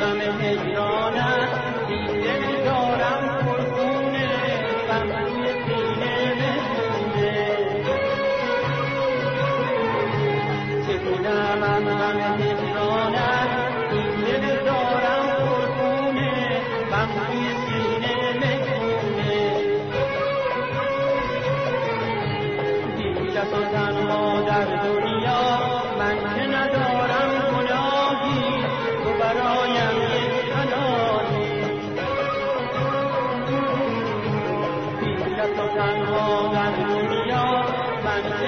غم هجرانت دیده دارم پرخونه غم روی سینه بخونه چکونم هم غم هجرانت؟ دیده دارم پرخونه غم روی سینه بخونه دیده تو تنها در دنیا تنها در دنیا من